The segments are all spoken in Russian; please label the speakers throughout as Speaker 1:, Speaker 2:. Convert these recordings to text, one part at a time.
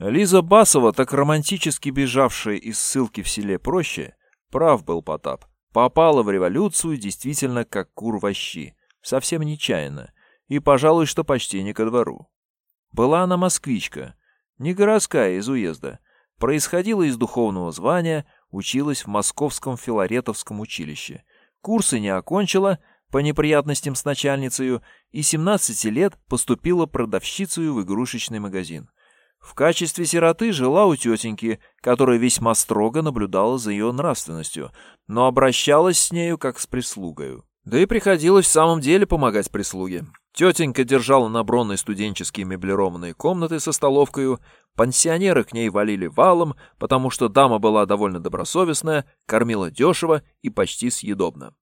Speaker 1: Лиза Басова, так романтически бежавшая из ссылки в селе Проще, прав был Потап. Попала в революцию действительно как кур во щи, совсем нечаянно, и, пожалуй, что почти не ко двору. Была она москвичка, не городская из уезда, происходила из духовного звания, училась в Московском филаретовском училище. Курсы не окончила, по неприятностям с начальницей, и 17 лет поступила продавщицей в игрушечный магазин. В качестве сироты жила у тетеньки, которая весьма строго наблюдала за ее нравственностью, но обращалась с нею как с прислугою. Да и приходилось в самом деле помогать прислуге. Тетенька держала на студенческие меблированные комнаты со столовкою, пансионеры к ней валили валом, потому что дама была довольно добросовестная, кормила дешево и почти съедобно.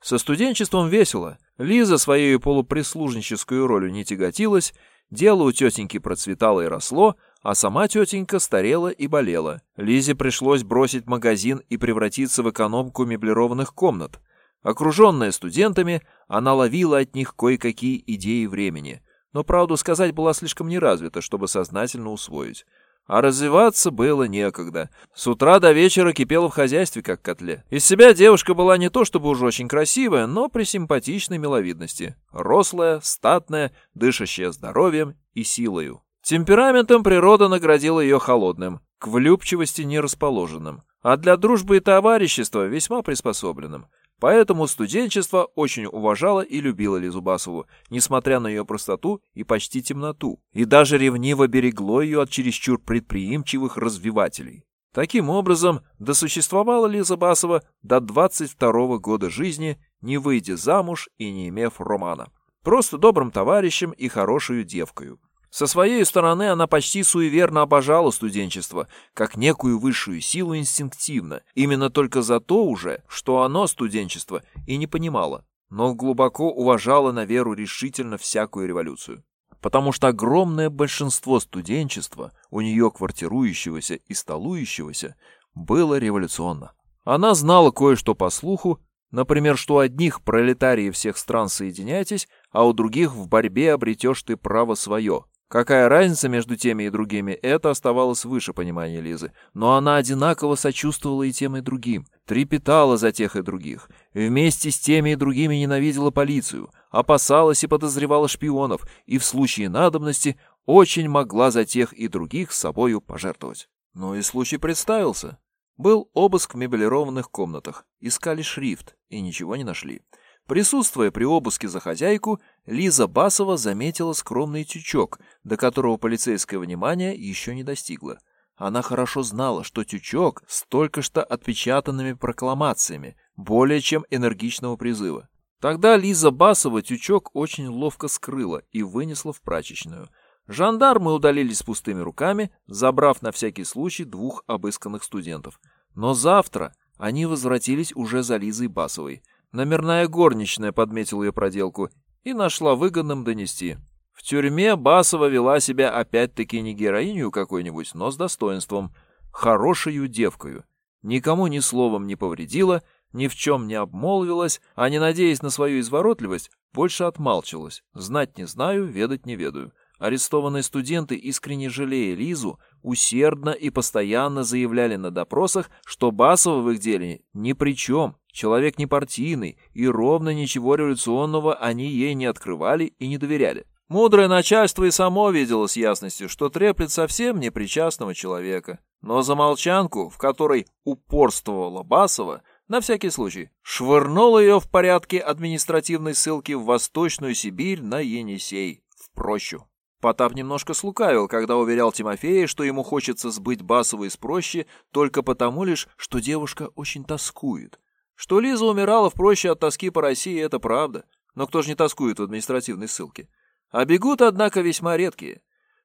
Speaker 1: Со студенчеством весело. Лиза своей полуприслужническую ролью не тяготилась, дело у тетеньки процветало и росло, а сама тетенька старела и болела. Лизе пришлось бросить магазин и превратиться в экономку меблированных комнат. Окруженная студентами, она ловила от них кое-какие идеи времени, но, правду сказать, была слишком неразвита, чтобы сознательно усвоить. А развиваться было некогда. С утра до вечера кипела в хозяйстве, как котле. Из себя девушка была не то чтобы уж очень красивая, но при симпатичной миловидности. Рослая, статная, дышащая здоровьем и силою. Темпераментом природа наградила ее холодным, к влюбчивости не расположенным, а для дружбы и товарищества весьма приспособленным. Поэтому студенчество очень уважало и любило Лизу Басову, несмотря на ее простоту и почти темноту, и даже ревниво берегло ее от чересчур предприимчивых развивателей. Таким образом, досуществовала Лиза Басова до 22 года жизни, не выйдя замуж и не имев романа. Просто добрым товарищем и хорошую девкою. Со своей стороны она почти суеверно обожала студенчество, как некую высшую силу инстинктивно, именно только за то уже, что оно, студенчество, и не понимало, но глубоко уважала на веру решительно всякую революцию. Потому что огромное большинство студенчества, у нее квартирующегося и столующегося, было революционно. Она знала кое-что по слуху, например, что у одних пролетарии всех стран соединяйтесь, а у других в борьбе обретешь ты право свое, Какая разница между теми и другими, это оставалось выше понимания Лизы. Но она одинаково сочувствовала и тем, и другим, трепетала за тех и других. Вместе с теми и другими ненавидела полицию, опасалась и подозревала шпионов, и в случае надобности очень могла за тех и других с собою пожертвовать. Но и случай представился. Был обыск в мебелированных комнатах, искали шрифт и ничего не нашли. Присутствуя при обыске за хозяйку, Лиза Басова заметила скромный тючок, до которого полицейское внимание еще не достигло. Она хорошо знала, что тючок с только что отпечатанными прокламациями, более чем энергичного призыва. Тогда Лиза Басова тючок очень ловко скрыла и вынесла в прачечную. Жандармы удалились пустыми руками, забрав на всякий случай двух обысканных студентов. Но завтра они возвратились уже за Лизой Басовой – Номерная горничная подметила ее проделку и нашла выгодным донести. В тюрьме Басова вела себя опять-таки не героиню какой-нибудь, но с достоинством, хорошую девкою. Никому ни словом не повредила, ни в чем не обмолвилась, а не надеясь на свою изворотливость, больше отмалчивалась. Знать не знаю, ведать не ведаю. Арестованные студенты, искренне жалея Лизу, усердно и постоянно заявляли на допросах, что Басова в их деле ни при чем, Человек не партийный, и ровно ничего революционного они ей не открывали и не доверяли. Мудрое начальство и само видело с ясностью, что треплет совсем непричастного человека. Но за молчанку, в которой упорствовала Басова, на всякий случай, швырнул ее в порядке административной ссылки в Восточную Сибирь на Енисей, в прощу. Потап немножко слукавил, когда уверял Тимофея, что ему хочется сбыть Басову из прощи только потому лишь, что девушка очень тоскует, что Лиза умирала в проще от тоски по России, это правда. Но кто же не тоскует в административной ссылке? А бегут, однако, весьма редкие.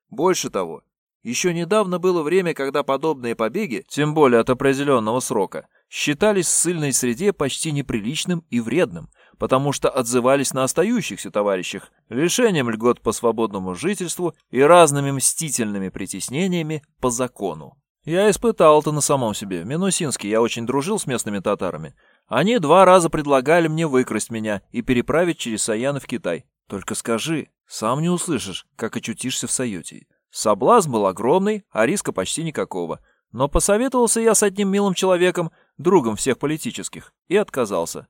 Speaker 1: Больше того, еще недавно было время, когда подобные побеги, тем более от определенного срока, считались в ссыльной среде почти неприличным и вредным, потому что отзывались на остающихся товарищах лишением льгот по свободному жительству и разными мстительными притеснениями по закону. Я испытал это на самом себе. В Минусинске я очень дружил с местными татарами, они два раза предлагали мне выкрасть меня и переправить через Саяны в Китай. Только скажи, сам не услышишь, как очутишься в Саюте. Соблазн был огромный, а риска почти никакого. Но посоветовался я с одним милым человеком, другом всех политических, и отказался.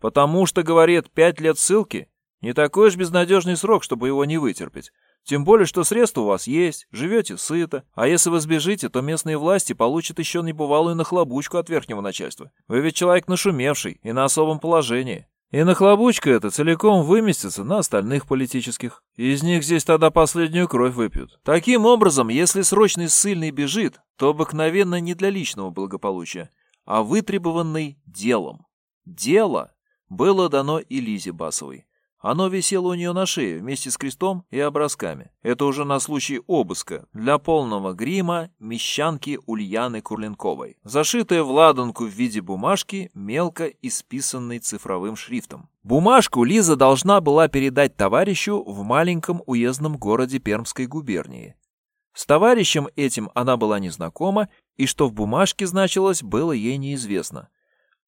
Speaker 1: Потому что, говорит, пять лет ссылки — не такой уж безнадежный срок, чтобы его не вытерпеть. Тем более, что средства у вас есть, живете сыто, а если вы сбежите, то местные власти получат еще небывалую нахлобучку от верхнего начальства. Вы ведь человек нашумевший и на особом положении. И нахлобучка эта целиком выместится на остальных политических. Из них здесь тогда последнюю кровь выпьют. Таким образом, если срочный ссыльный бежит, то обыкновенно не для личного благополучия, а вытребованный делом. Дело было дано и Лизе Басовой. Оно висело у нее на шее вместе с крестом и образками. Это уже на случай обыска для полного грима мещанки Ульяны Курленковой, зашитая в ладанку в виде бумажки, мелко исписанной цифровым шрифтом. Бумажку Лиза должна была передать товарищу в маленьком уездном городе Пермской губернии. С товарищем этим она была незнакома, и что в бумажке значилось, было ей неизвестно.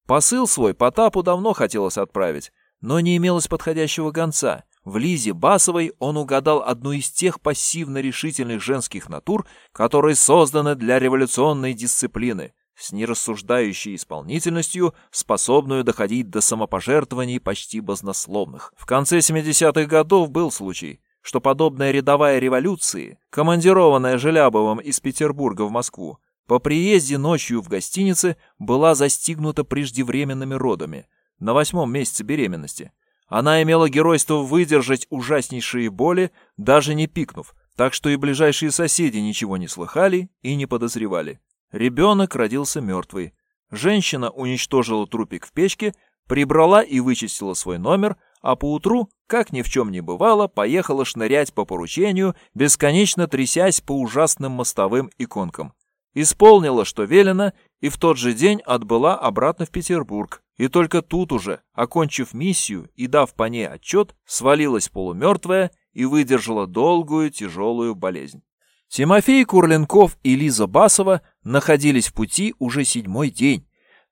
Speaker 1: Посыл свой Потапу давно хотелось отправить, но не имелось подходящего гонца. В Лизе Басовой он угадал одну из тех пассивно-решительных женских натур, которые созданы для революционной дисциплины, с нерассуждающей исполнительностью, способную доходить до самопожертвований почти базнословных. В конце 70-х годов был случай, что подобная рядовая революции, командированная Желябовым из Петербурга в Москву, по приезде ночью в гостинице была застигнута преждевременными родами – на восьмом месяце беременности. Она имела геройство выдержать ужаснейшие боли, даже не пикнув, так что и ближайшие соседи ничего не слыхали и не подозревали. Ребенок родился мертвый. Женщина уничтожила трупик в печке, прибрала и вычистила свой номер, а поутру, как ни в чем не бывало, поехала шнырять по поручению, бесконечно трясясь по ужасным мостовым иконкам. Исполнила, что велено, и в тот же день отбыла обратно в Петербург, и только тут уже, окончив миссию и дав по ней отчет, свалилась полумертвая и выдержала долгую тяжелую болезнь. Тимофей Курленков и Лиза Басова находились в пути уже седьмой день.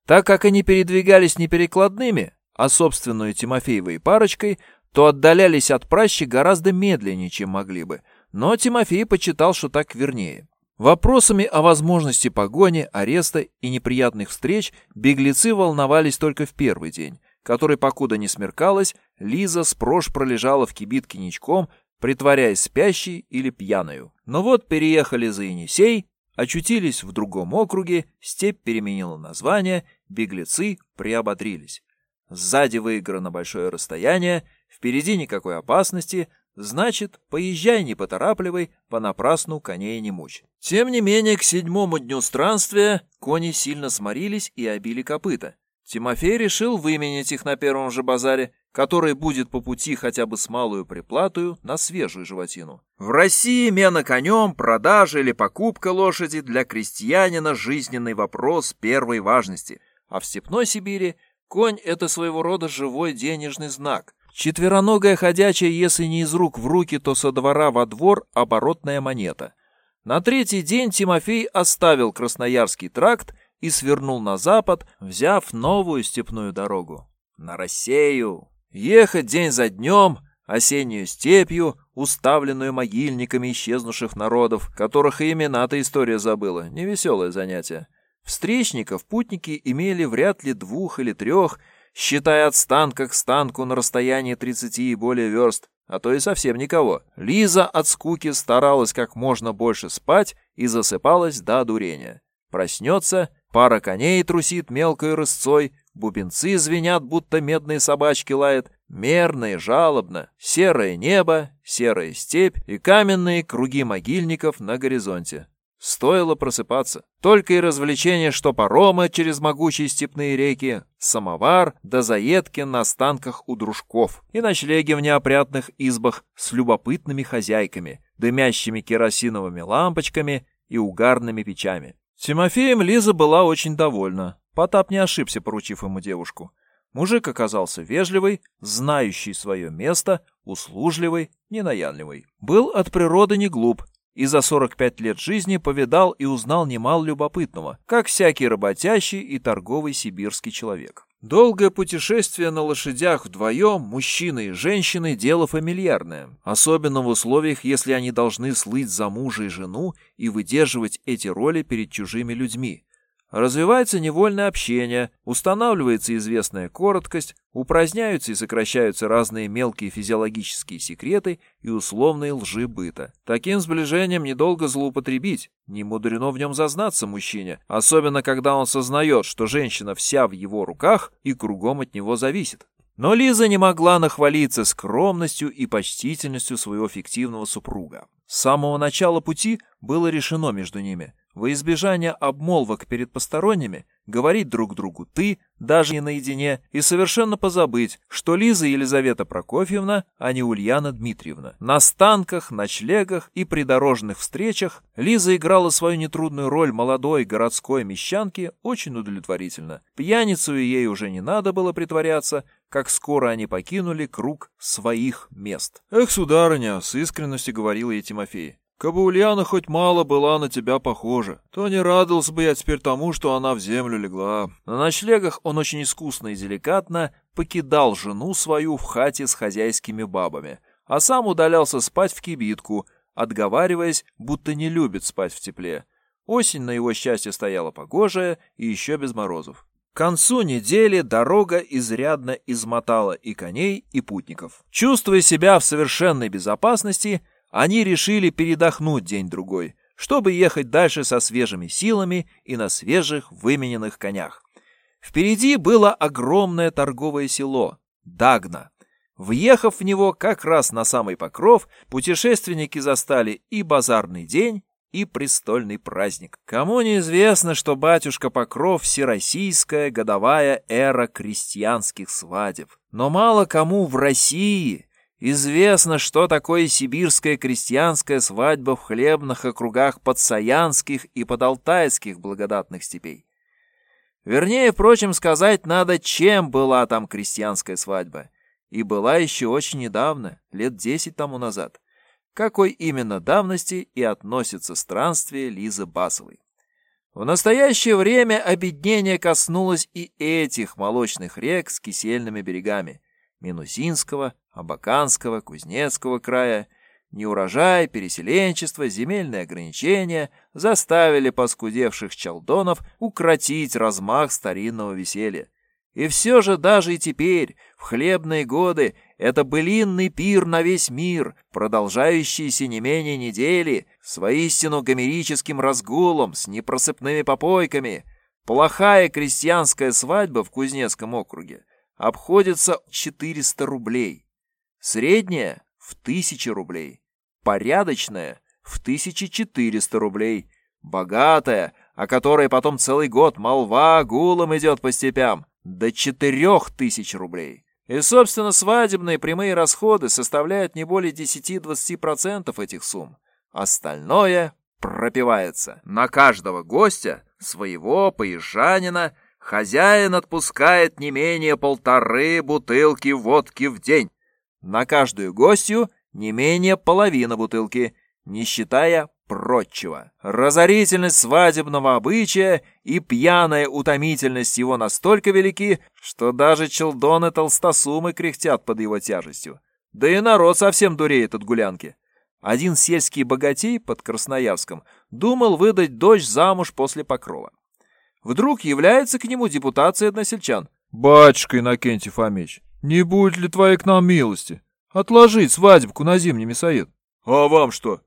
Speaker 1: Так как они передвигались не перекладными, а собственную Тимофеевой парочкой, то отдалялись от пращи гораздо медленнее, чем могли бы. Но Тимофей почитал, что так вернее. Вопросами о возможности погони, ареста и неприятных встреч беглецы волновались только в первый день, который, покуда не смеркалось, Лиза спрож пролежала в кибитке ничком, притворяясь спящей или пьяною. Но вот переехали за Енисей, очутились в другом округе, степь переменила название, беглецы приободрились. Сзади выиграно большое расстояние, впереди никакой опасности, Значит, поезжай, не поторапливай, понапрасну коней не мучь. Тем не менее, к седьмому дню странствия кони сильно сморились и обили копыта. Тимофей решил выменять их на первом же базаре, который будет по пути хотя бы с малую приплатою на свежую животину. В России мена конем, продажа или покупка лошади для крестьянина жизненный вопрос первой важности, а в степной Сибири конь – это своего рода живой денежный знак, Четвероногая ходячая, если не из рук в руки, то со двора во двор оборотная монета. На третий день Тимофей оставил Красноярский тракт и свернул на запад, взяв новую степную дорогу. На Россию. Ехать день за днем, осеннюю степью, уставленную могильниками исчезнувших народов, которых имена-то история забыла. Невеселое занятие. Встречников путники имели вряд ли двух или трех, считая от станка к станку на расстоянии 30 и более верст, а то и совсем никого. Лиза от скуки старалась как можно больше спать и засыпалась до одурения. Проснется, пара коней трусит мелкой рысцой, бубенцы звенят, будто медные собачки лают, мерно и жалобно, серое небо, серая степь и каменные круги могильников на горизонте. Стоило просыпаться. Только и развлечения, что паромы через могучие степные реки, самовар да заедки на станках у дружков и ночлеги в неопрятных избах с любопытными хозяйками, дымящими керосиновыми лампочками и угарными печами. Тимофеем Лиза была очень довольна. Потап не ошибся, поручив ему девушку. Мужик оказался вежливый, знающий свое место, услужливый, ненаянливый. Был от природы не глуп, и за 45 лет жизни повидал и узнал немало любопытного, как всякий работящий и торговый сибирский человек. Долгое путешествие на лошадях вдвоем, мужчины и женщины, дело фамильярное. Особенно в условиях, если они должны слыть за мужа и жену и выдерживать эти роли перед чужими людьми. Развивается невольное общение, устанавливается известная короткость, упраздняются и сокращаются разные мелкие физиологические секреты и условные лжи быта. Таким сближением недолго злоупотребить, не мудрено в нем зазнаться мужчине, особенно когда он сознает, что женщина вся в его руках и кругом от него зависит. Но Лиза не могла нахвалиться скромностью и почтительностью своего фиктивного супруга. С самого начала пути было решено между ними во избежание обмолвок перед посторонними, говорить друг другу «ты», даже не наедине, и совершенно позабыть, что Лиза Елизавета Прокофьевна, а не Ульяна Дмитриевна. На станках, ночлегах и придорожных встречах Лиза играла свою нетрудную роль молодой городской мещанки очень удовлетворительно. Пьяницу ей уже не надо было притворяться, как скоро они покинули круг своих мест. «Эх, сударыня!» — с искренностью говорила ей Тимофей. Кабы Ульяна хоть мало была на тебя похожа, то не радовался бы я теперь тому, что она в землю легла. На ночлегах он очень искусно и деликатно покидал жену свою в хате с хозяйскими бабами, а сам удалялся спать в кибитку, отговариваясь, будто не любит спать в тепле. Осень на его счастье стояла погожая и еще без морозов. К концу недели дорога изрядно измотала и коней, и путников. Чувствуя себя в совершенной безопасности, они решили передохнуть день-другой, чтобы ехать дальше со свежими силами и на свежих вымененных конях. Впереди было огромное торговое село Дагна. Въехав в него как раз на самый покров, путешественники застали и базарный день, и престольный праздник. Кому неизвестно, что батюшка Покров – всероссийская годовая эра крестьянских свадеб. Но мало кому в России Известно, что такое сибирская крестьянская свадьба в хлебных округах подсаянских и подалтайских благодатных степей. Вернее, впрочем, сказать надо, чем была там крестьянская свадьба. И была еще очень недавно, лет десять тому назад. Какой именно давности и относится странствие Лизы Басовой. В настоящее время обеднение коснулось и этих молочных рек с кисельными берегами – Минусинского, Абаканского, Кузнецкого края, неурожай, переселенчество, земельные ограничения заставили поскудевших чалдонов укротить размах старинного веселья. И все же даже и теперь, в хлебные годы, это былинный пир на весь мир, продолжающийся не менее недели, с воистину гомерическим разгулом, с непросыпными попойками. Плохая крестьянская свадьба в Кузнецком округе обходится 400 рублей. Средняя – в 1000 рублей. Порядочная – в 1400 рублей. Богатая, о которой потом целый год молва гулом идет по степям, до 4000 рублей. И, собственно, свадебные прямые расходы составляют не более 10-20% этих сумм. Остальное пропивается. На каждого гостя, своего поезжанина, хозяин отпускает не менее полторы бутылки водки в день. На каждую гостью не менее половина бутылки, не считая прочего. Разорительность свадебного обычая и пьяная утомительность его настолько велики, что даже челдоны толстосумы кряхтят под его тяжестью. Да и народ совсем дуреет от гулянки. Один сельский богатей под Красноярском думал выдать дочь замуж после покрова. Вдруг является к нему депутация односельчан. «Батюшка Иннокентий Фомич, не будет ли твоей к нам милости? Отложить свадебку на зимний мясоед. А вам что?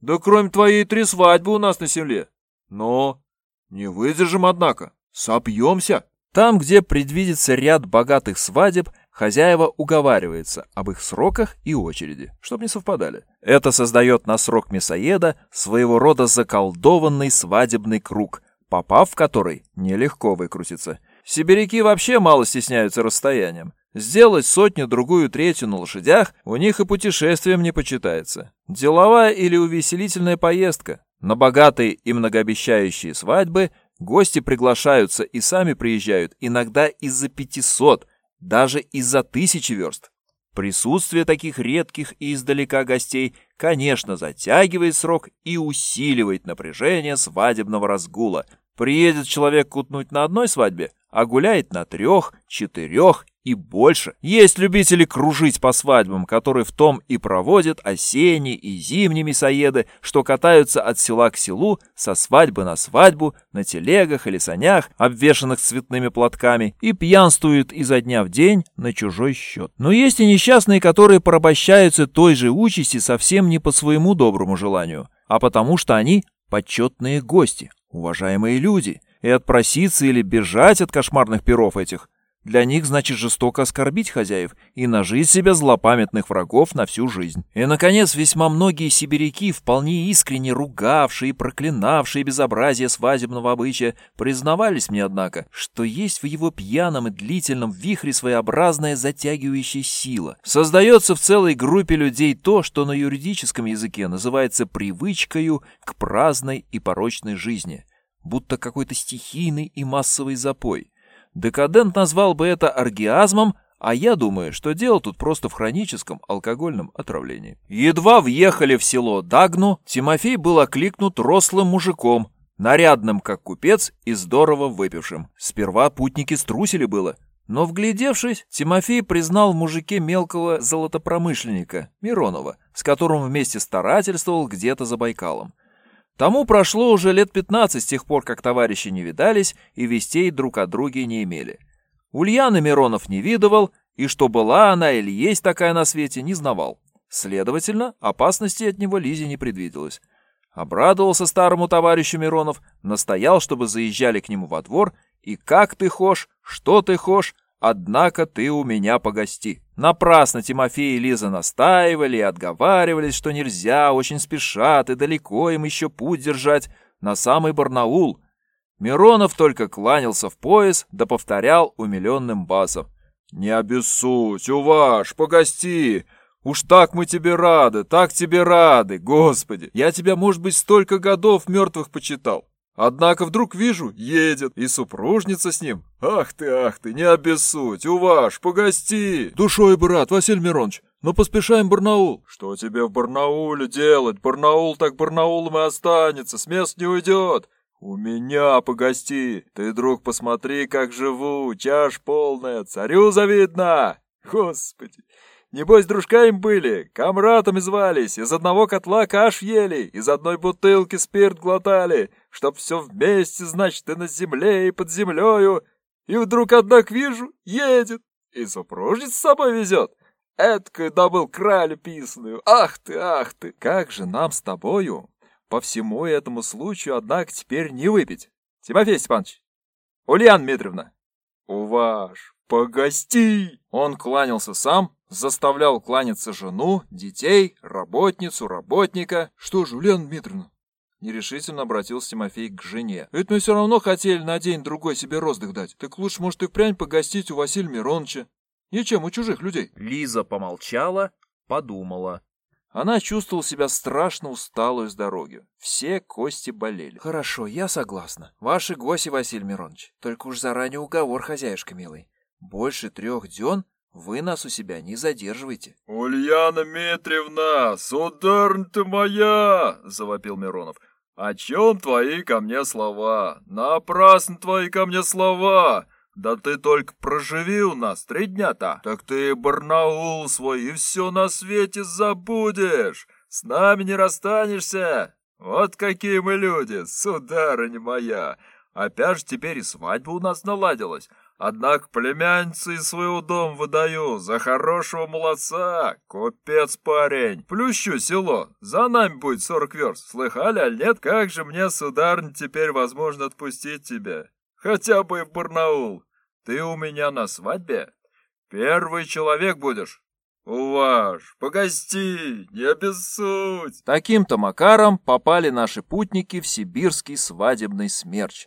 Speaker 1: Да кроме твоей три свадьбы у нас на земле. Но не выдержим, однако. Сопьемся. Там, где предвидится ряд богатых свадеб, хозяева уговариваются об их сроках и очереди, чтобы не совпадали. Это создает на срок мясоеда своего рода заколдованный свадебный круг, попав в который нелегко выкрутиться. Сибиряки вообще мало стесняются расстоянием. Сделать сотню, другую, третью на лошадях у них и путешествием не почитается. Деловая или увеселительная поездка. На богатые и многообещающие свадьбы гости приглашаются и сами приезжают, иногда из-за 500, даже из-за тысячи верст. Присутствие таких редких и издалека гостей, конечно, затягивает срок и усиливает напряжение свадебного разгула, Приедет человек кутнуть на одной свадьбе, а гуляет на трех, четырех и больше. Есть любители кружить по свадьбам, которые в том и проводят осенние и зимние мясоеды, что катаются от села к селу, со свадьбы на свадьбу, на телегах или санях, обвешанных цветными платками, и пьянствуют изо дня в день на чужой счет. Но есть и несчастные, которые порабощаются той же участи совсем не по своему доброму желанию, а потому что они почетные гости, уважаемые люди, и отпроситься или бежать от кошмарных перов этих для них значит жестоко оскорбить хозяев и нажить себе злопамятных врагов на всю жизнь. И, наконец, весьма многие сибиряки, вполне искренне ругавшие и проклинавшие безобразие свадебного обычая, признавались мне, однако, что есть в его пьяном и длительном вихре своеобразная затягивающая сила. Создается в целой группе людей то, что на юридическом языке называется привычкою к праздной и порочной жизни, будто какой-то стихийный и массовый запой. Декадент назвал бы это оргиазмом, а я думаю, что дело тут просто в хроническом алкогольном отравлении. Едва въехали в село Дагну, Тимофей был окликнут рослым мужиком, нарядным как купец и здорово выпившим. Сперва путники струсили было, но, вглядевшись, Тимофей признал в мужике мелкого золотопромышленника, Миронова, с которым вместе старательствовал где-то за Байкалом. Тому прошло уже лет 15 с тех пор, как товарищи не видались и вестей друг о друге не имели. Ульяна Миронов не видывал, и что была она или есть такая на свете, не знавал. Следовательно, опасности от него Лизе не предвиделось. Обрадовался старому товарищу Миронов, настоял, чтобы заезжали к нему во двор, и как ты хошь, что ты хошь, Однако ты у меня погости. Напрасно Тимофей и Лиза настаивали и отговаривались, что нельзя, очень спешат и далеко им еще путь держать на самый Барнаул. Миронов только кланялся в пояс да повторял умиленным басом. «Не обессудь, уваж, погости! Уж так мы тебе рады, так тебе рады, Господи! Я тебя, может быть, столько годов мертвых почитал. Однако вдруг вижу, едет, и супружница с ним. Ах ты, ах ты, не обессудь, уваж, погости. Душой, брат, Василий Миронович, но поспешаем в Барнаул. Что тебе в Барнауле делать? Барнаул так Барнаулом и останется, с мест не уйдет. У меня погости. Ты, друг, посмотри, как живу, чаш полная, царю завидно. Господи, Небось, дружками были, комратами звались, из одного котла каш ели, из одной бутылки спирт глотали, чтоб все вместе, значит, и на земле, и под землею. И вдруг, однако, вижу, едет, и супружница с собой везет. Эдкую добыл кралю писаную. Ах ты, ах ты! Как же нам с тобою по всему этому случаю, однако, теперь не выпить? Тимофей Степанович! Ульяна Дмитриевна! Уваж, погости! Он кланялся сам, заставлял кланяться жену, детей, работницу, работника. Что же, Ульяна Дмитриевна? Нерешительно обратился Тимофей к жене. «Ведь мы все равно хотели на день-другой себе роздых дать. Так лучше, может, и впрямь погостить у Василия Мироновича. Ничем, у чужих людей».
Speaker 2: Лиза помолчала, подумала.
Speaker 1: Она чувствовала себя страшно усталую с дороги. Все кости болели.
Speaker 2: «Хорошо, я согласна. Ваши гости, Василий Миронович. Только уж заранее уговор, хозяюшка милый. Больше трех дён вы нас у себя не задерживайте.
Speaker 3: — Ульяна Митриевна, сударь ты моя! — завопил Миронов. — О чем твои ко мне слова? Напрасно твои ко мне слова! Да ты только проживи у нас три дня-то, так ты Барнаул свой и все на свете забудешь, с нами не расстанешься. Вот какие мы люди, сударыня моя. Опять же теперь и свадьба у нас наладилась. Однако племянницу из своего дома выдаю за хорошего молодца, купец парень. Плющу село, за нами будет сорок верст. Слыхали, аль нет? Как же мне, сударня, теперь возможно отпустить тебя? Хотя бы и в Барнаул. Ты у меня на свадьбе? Первый человек будешь. Уваж, погости, не обессудь.
Speaker 1: Таким-то макаром попали наши путники в сибирский свадебный смерч.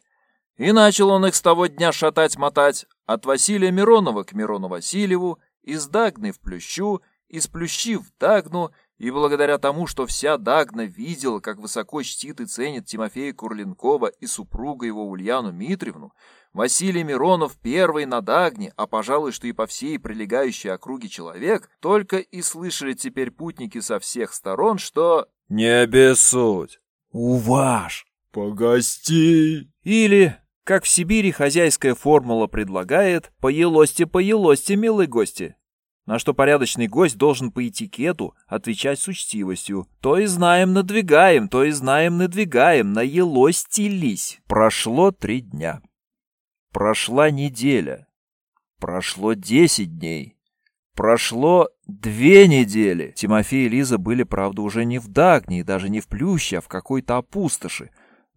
Speaker 1: И начал он их с того дня шатать-мотать от Василия Миронова к Мирону Васильеву, из Дагны в Плющу, из Плющи в Дагну, и благодаря тому, что вся Дагна видела, как высоко чтит и ценит Тимофея Курлинкова и супруга его Ульяну Митревну, Василий Миронов первый на Дагне, а пожалуй, что и по всей прилегающей округе человек, только и слышали теперь путники со всех сторон, что...
Speaker 3: «Не обессудь!»
Speaker 1: «Уваж!»
Speaker 3: Погости.
Speaker 1: Или, как в Сибири хозяйская формула предлагает, «Поелости, поелости, милые гости». На что порядочный гость должен по этикету отвечать с учтивостью. То и знаем, надвигаем, то и знаем, надвигаем, наелостились. Прошло три дня. Прошла неделя. Прошло десять дней. Прошло две недели. Тимофей и Лиза были, правда, уже не в Дагне и даже не в Плюще, а в какой-то опустоши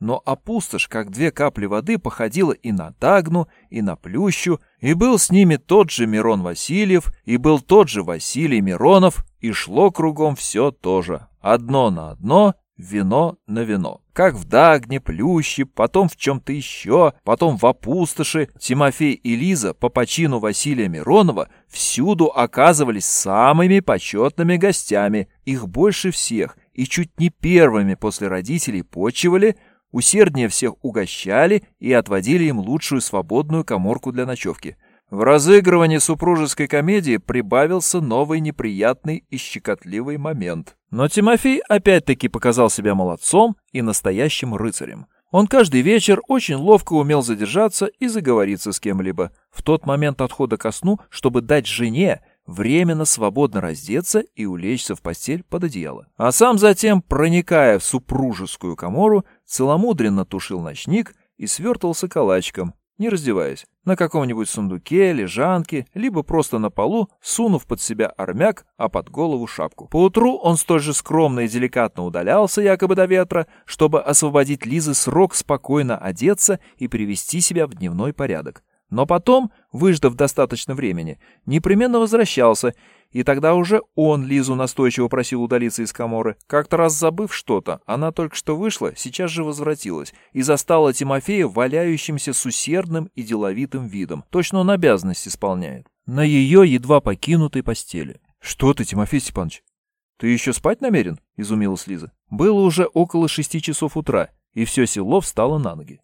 Speaker 1: но опустошь, как две капли воды, походила и на Дагну, и на Плющу, и был с ними тот же Мирон Васильев, и был тот же Василий Миронов, и шло кругом все то же. Одно на одно, вино на вино. Как в Дагне, Плюще, потом в чем-то еще, потом в опустоши, Тимофей и Лиза по почину Василия Миронова всюду оказывались самыми почетными гостями, их больше всех, и чуть не первыми после родителей почивали – усерднее всех угощали и отводили им лучшую свободную коморку для ночевки. В разыгрывании супружеской комедии прибавился новый неприятный и щекотливый момент. Но Тимофей опять-таки показал себя молодцом и настоящим рыцарем. Он каждый вечер очень ловко умел задержаться и заговориться с кем-либо в тот момент отхода ко сну, чтобы дать жене временно свободно раздеться и улечься в постель под одеяло. А сам затем, проникая в супружескую комору, целомудренно тушил ночник и свертывался калачиком, не раздеваясь, на каком-нибудь сундуке, лежанке, либо просто на полу, сунув под себя армяк, а под голову шапку. Поутру он столь же скромно и деликатно удалялся якобы до ветра, чтобы освободить Лизы срок спокойно одеться и привести себя в дневной порядок. Но потом, выждав достаточно времени, непременно возвращался, и тогда уже он Лизу настойчиво просил удалиться из коморы. Как-то раз забыв что-то, она только что вышла, сейчас же возвратилась, и застала Тимофея валяющимся с усердным и деловитым видом. Точно он обязанность исполняет. На ее едва покинутой постели. «Что ты, Тимофей Степанович? Ты еще спать намерен?» — изумилась Лиза. Было уже около шести часов утра, и все село встало на ноги.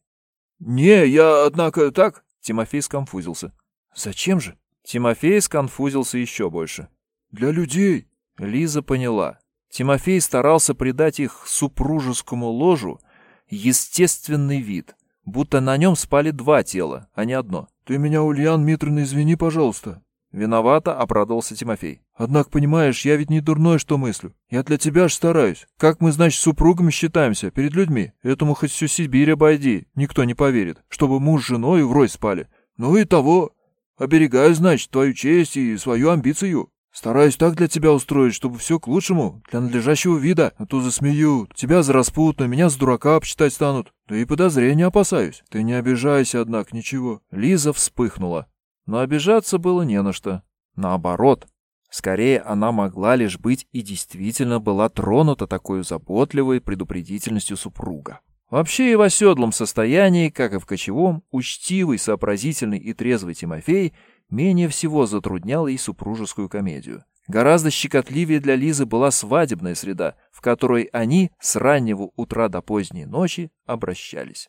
Speaker 3: «Не, я, однако, так...»
Speaker 1: Тимофей сконфузился. «Зачем же?» Тимофей сконфузился еще больше.
Speaker 3: «Для людей».
Speaker 1: Лиза поняла. Тимофей старался придать их супружескому ложу естественный вид, будто на нем спали два тела, а не одно.
Speaker 3: «Ты меня, Ульян Митрина, извини, пожалуйста».
Speaker 1: Виновато оправдывался Тимофей.
Speaker 3: «Однако, понимаешь, я ведь не дурной, что мыслю. Я для тебя ж стараюсь. Как мы, значит, супругами считаемся перед людьми? Этому хоть всю Сибирь обойди, никто не поверит, чтобы муж с женой врозь спали. Ну и того. Оберегаю, значит, твою честь и свою амбицию. Стараюсь так для тебя устроить, чтобы все к лучшему, для надлежащего вида. А то засмеют, тебя за распутно, меня за дурака обсчитать станут. Да и подозрения опасаюсь. Ты не обижайся, однако, ничего».
Speaker 1: Лиза вспыхнула. Но обижаться было не на что. Наоборот, скорее она могла лишь быть и действительно была тронута такой заботливой предупредительностью супруга. Вообще и в оседлом состоянии, как и в кочевом, учтивый, сообразительный и трезвый Тимофей менее всего затруднял ей супружескую комедию. Гораздо щекотливее для Лизы была свадебная среда, в которой они с раннего утра до поздней ночи обращались.